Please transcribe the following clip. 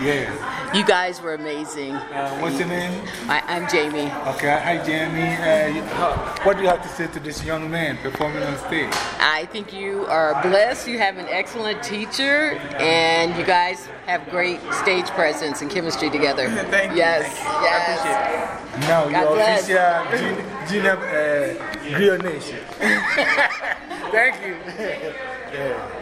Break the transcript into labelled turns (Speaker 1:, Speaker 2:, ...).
Speaker 1: Yeah.
Speaker 2: You guys were amazing.
Speaker 1: Uh, what's your name?
Speaker 2: I'm Jamie.
Speaker 1: Okay, hi Jamie. Uh, what do you have to say to this young man performing on stage?
Speaker 2: I think you are blessed. You have an excellent teacher, and you guys have great stage presence and chemistry together.
Speaker 1: Thank you.
Speaker 2: Yes,
Speaker 1: you. I
Speaker 2: yes.
Speaker 1: Now
Speaker 2: God
Speaker 1: you're
Speaker 2: bless.
Speaker 1: official uh, Gina uh, Griot Nation. Thank you. yeah.